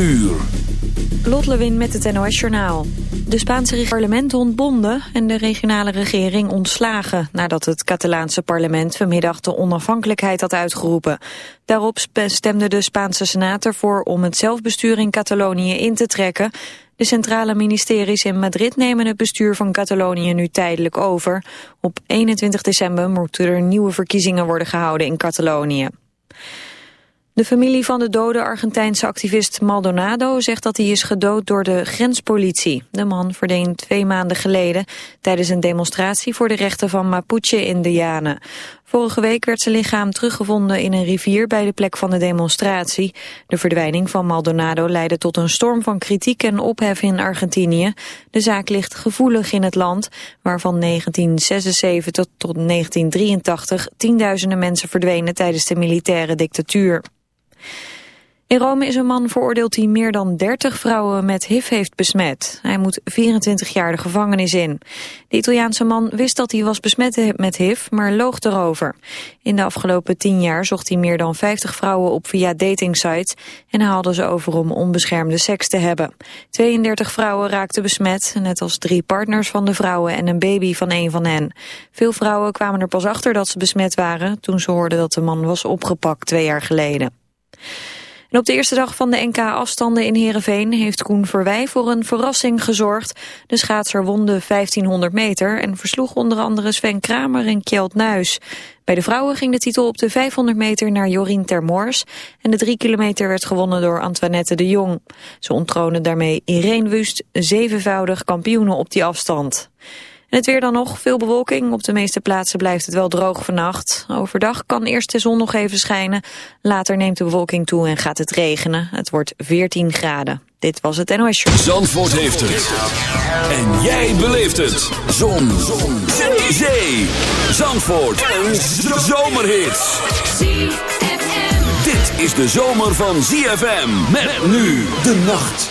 uur. Met het NOS Journaal. De Spaanse parlement ontbonden en de regionale regering ontslagen... nadat het Catalaanse parlement vanmiddag de onafhankelijkheid had uitgeroepen. Daarop stemde de Spaanse senaat ervoor om het zelfbestuur in Catalonië in te trekken. De centrale ministeries in Madrid nemen het bestuur van Catalonië nu tijdelijk over. Op 21 december moeten er nieuwe verkiezingen worden gehouden in Catalonië. De familie van de dode Argentijnse activist Maldonado zegt dat hij is gedood door de grenspolitie. De man verdween twee maanden geleden tijdens een demonstratie voor de rechten van Mapuche-Indianen. Vorige week werd zijn lichaam teruggevonden in een rivier bij de plek van de demonstratie. De verdwijning van Maldonado leidde tot een storm van kritiek en ophef in Argentinië. De zaak ligt gevoelig in het land, waar van 1976 tot 1983 tienduizenden mensen verdwenen tijdens de militaire dictatuur. In Rome is een man veroordeeld die meer dan 30 vrouwen met HIV heeft besmet. Hij moet 24 jaar de gevangenis in. De Italiaanse man wist dat hij was besmet met HIV, maar loog erover. In de afgelopen 10 jaar zocht hij meer dan 50 vrouwen op via datingsites... en haalde ze over om onbeschermde seks te hebben. 32 vrouwen raakten besmet, net als drie partners van de vrouwen... en een baby van een van hen. Veel vrouwen kwamen er pas achter dat ze besmet waren... toen ze hoorden dat de man was opgepakt twee jaar geleden. En op de eerste dag van de NK-afstanden in Heerenveen heeft Koen Verwij voor een verrassing gezorgd. De schaatser won de 1500 meter en versloeg onder andere Sven Kramer en Kjeld Nuis. Bij de vrouwen ging de titel op de 500 meter naar Jorien Termors en de 3 kilometer werd gewonnen door Antoinette de Jong. Ze onttronen daarmee Irene Wust, zevenvoudig kampioene op die afstand. En het weer dan nog, veel bewolking. Op de meeste plaatsen blijft het wel droog vannacht. Overdag kan eerst de zon nog even schijnen. Later neemt de bewolking toe en gaat het regenen. Het wordt 14 graden. Dit was het NOS Show. Zandvoort heeft het. En jij beleeft het. Zon. zon. Zee. Zee. Zandvoort. Een zomerhit. Dit is de zomer van ZFM. Met nu de nacht.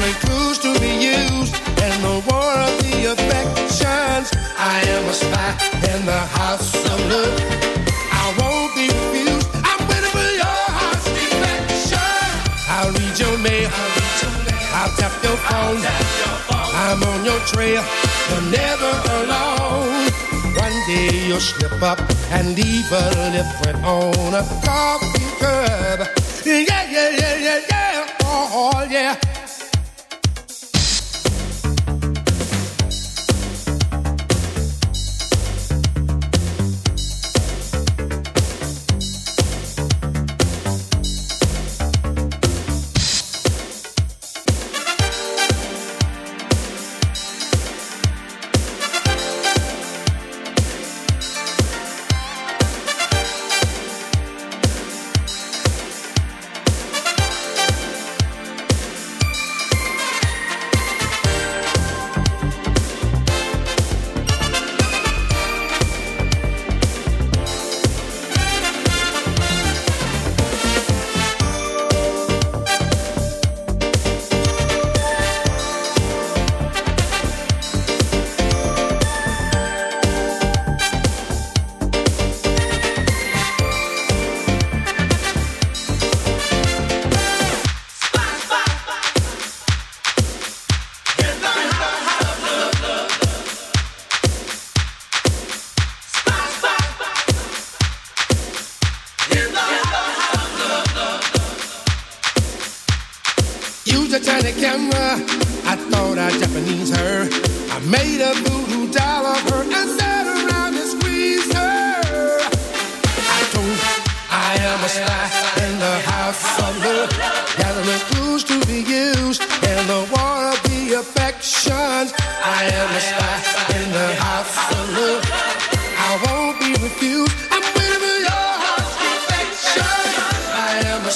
gathering clues to be used in the war of the affections. I am a spy in the house of love. I won't be refused. I'm waiting for your heart's defection. I'll read your mail. I'll tap your phone. I'm on your trail. You're never alone. One day you'll slip up and leave a lip print on a coffee cup. Yeah, yeah, yeah, yeah, yeah. Oh, yeah.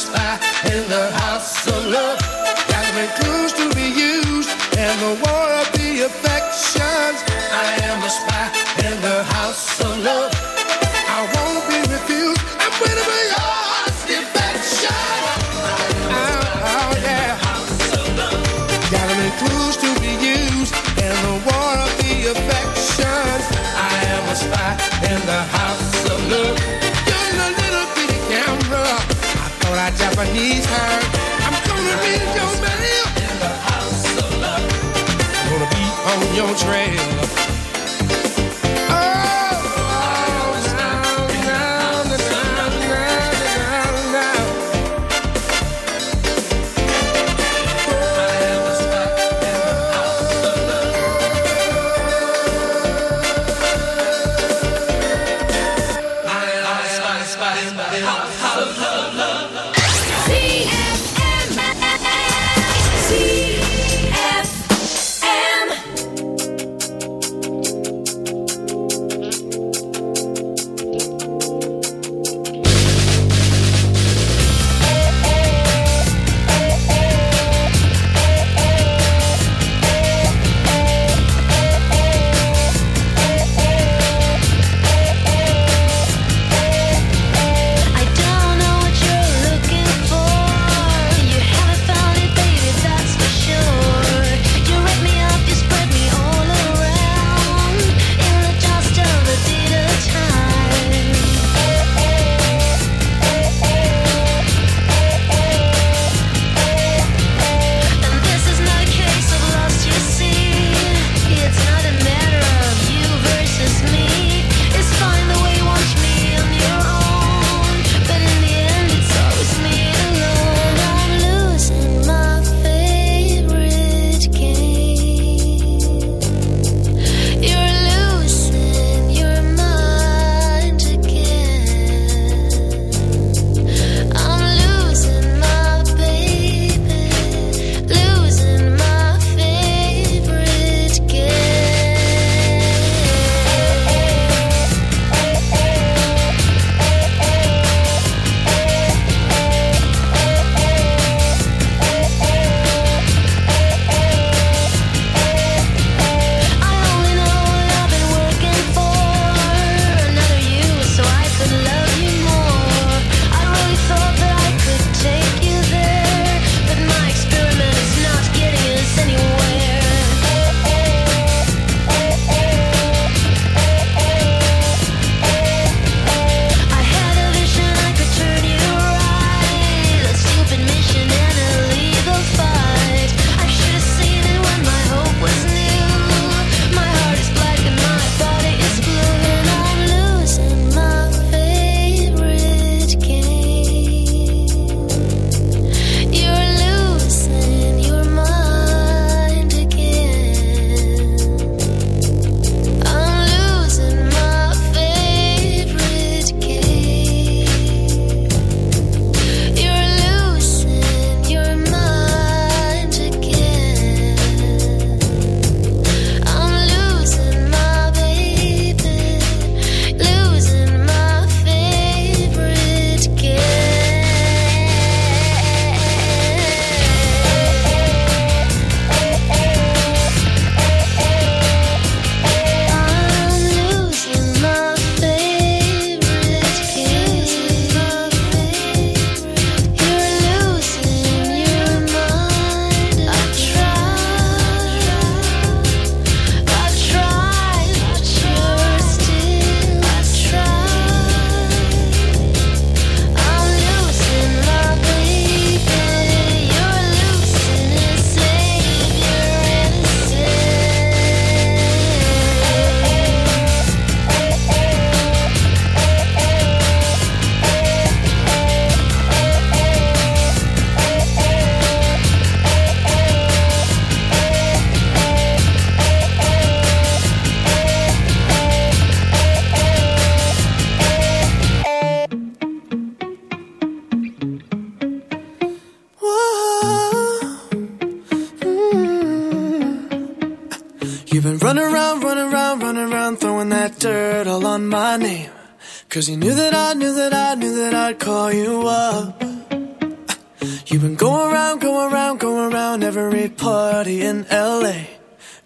in the house of love. Gathering clues to be used and the war of the affections. I am a spy. trail.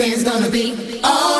everything's gonna be all.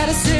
gotta say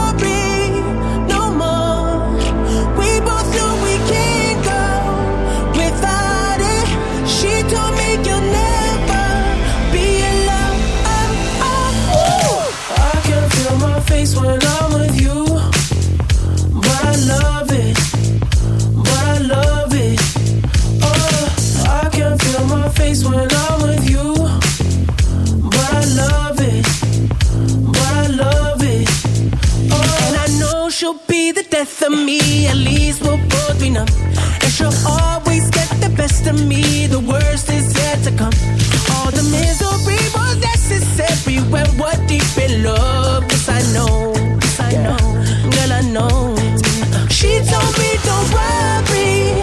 when I'm with you. But I love it, but I love it. And I know she'll be the death of me. At least we'll both be numb. And she'll always get the best of me. The worst is yet to come. All the misery was necessary everywhere. What deep in love. Yes, I know, yes, I know, girl, I know. She told me don't worry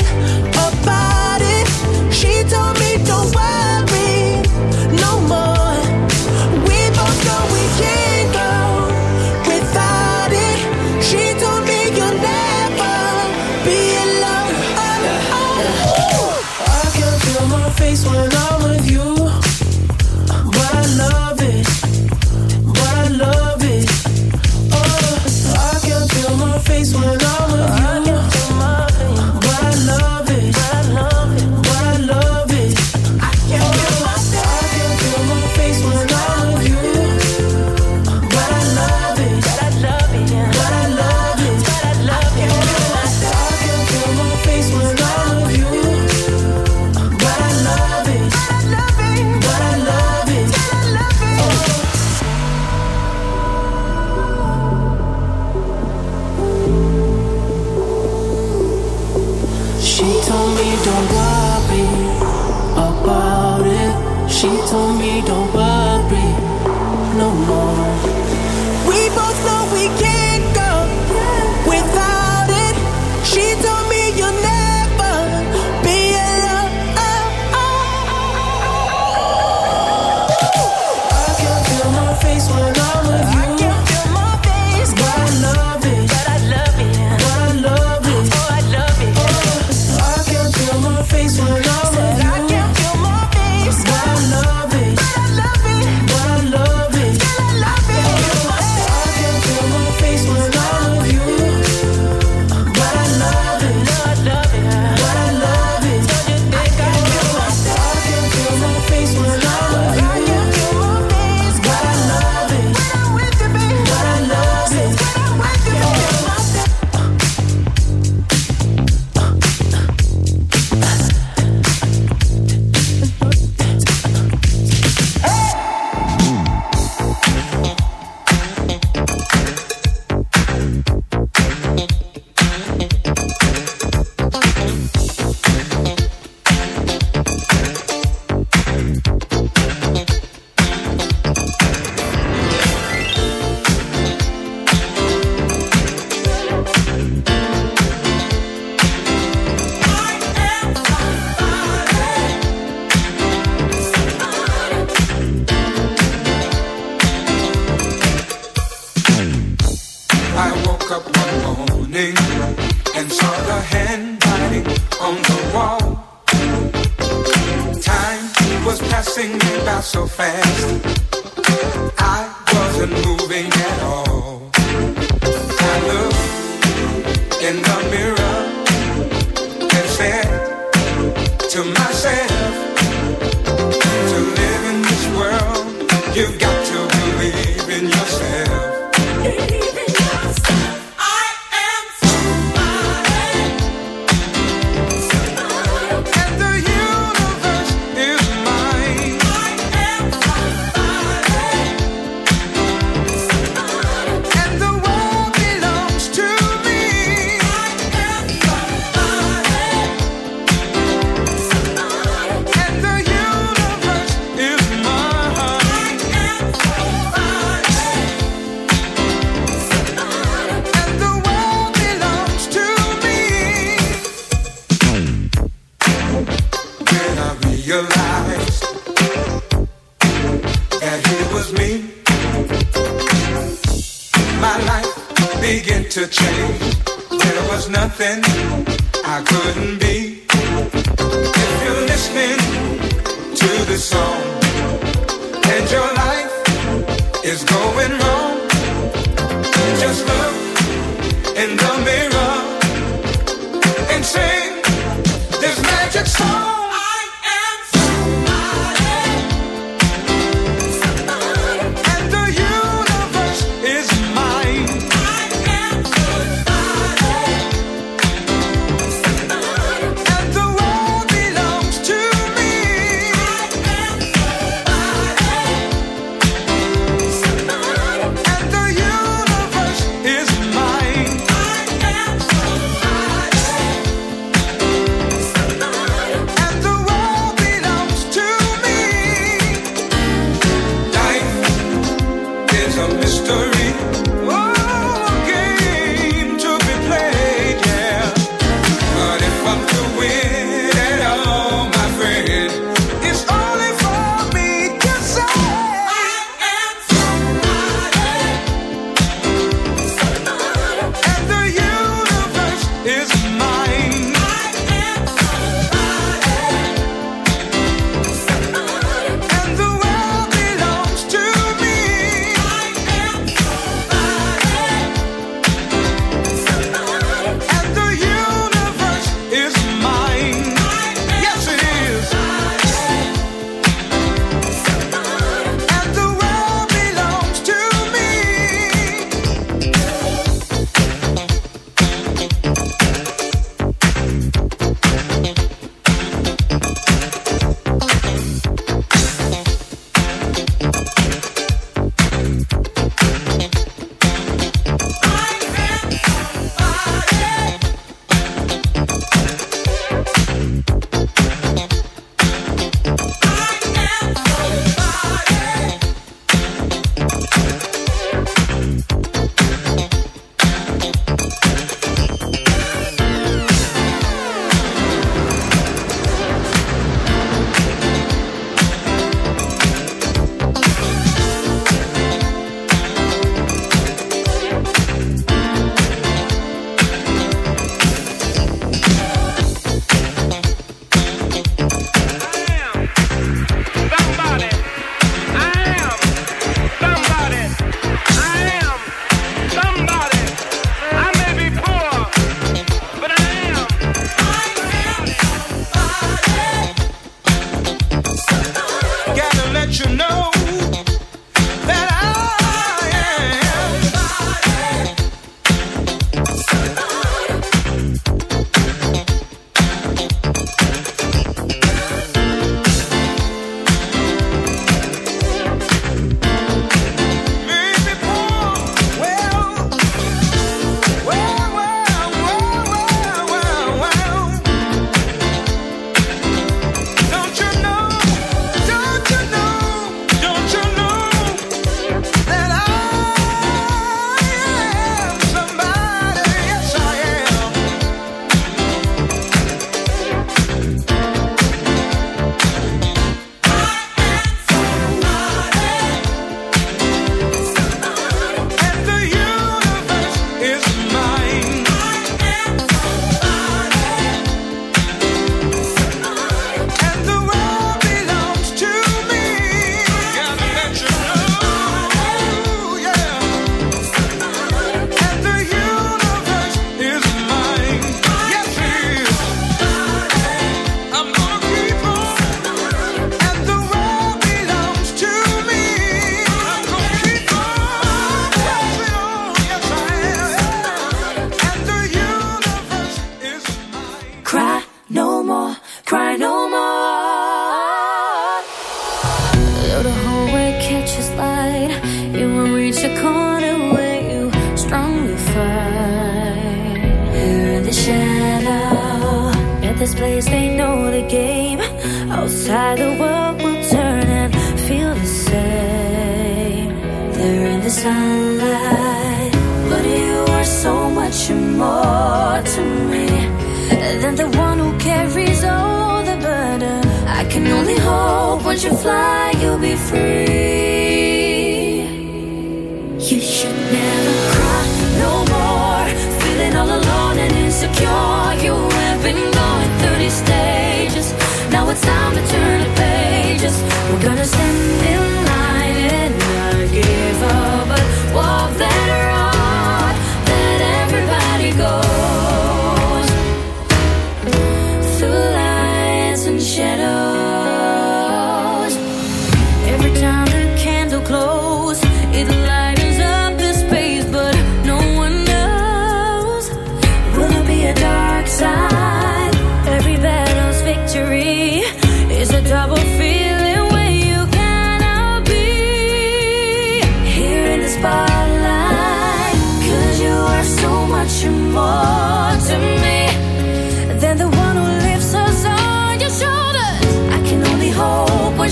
about it. She told me. is going wrong. Just look and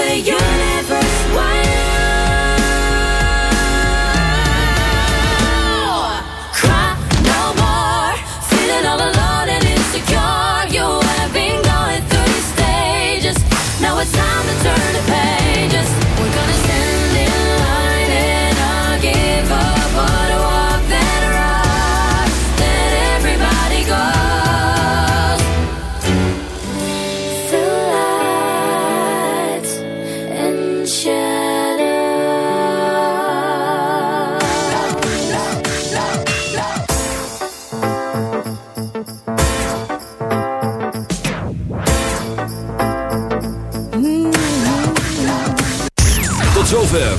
the universe.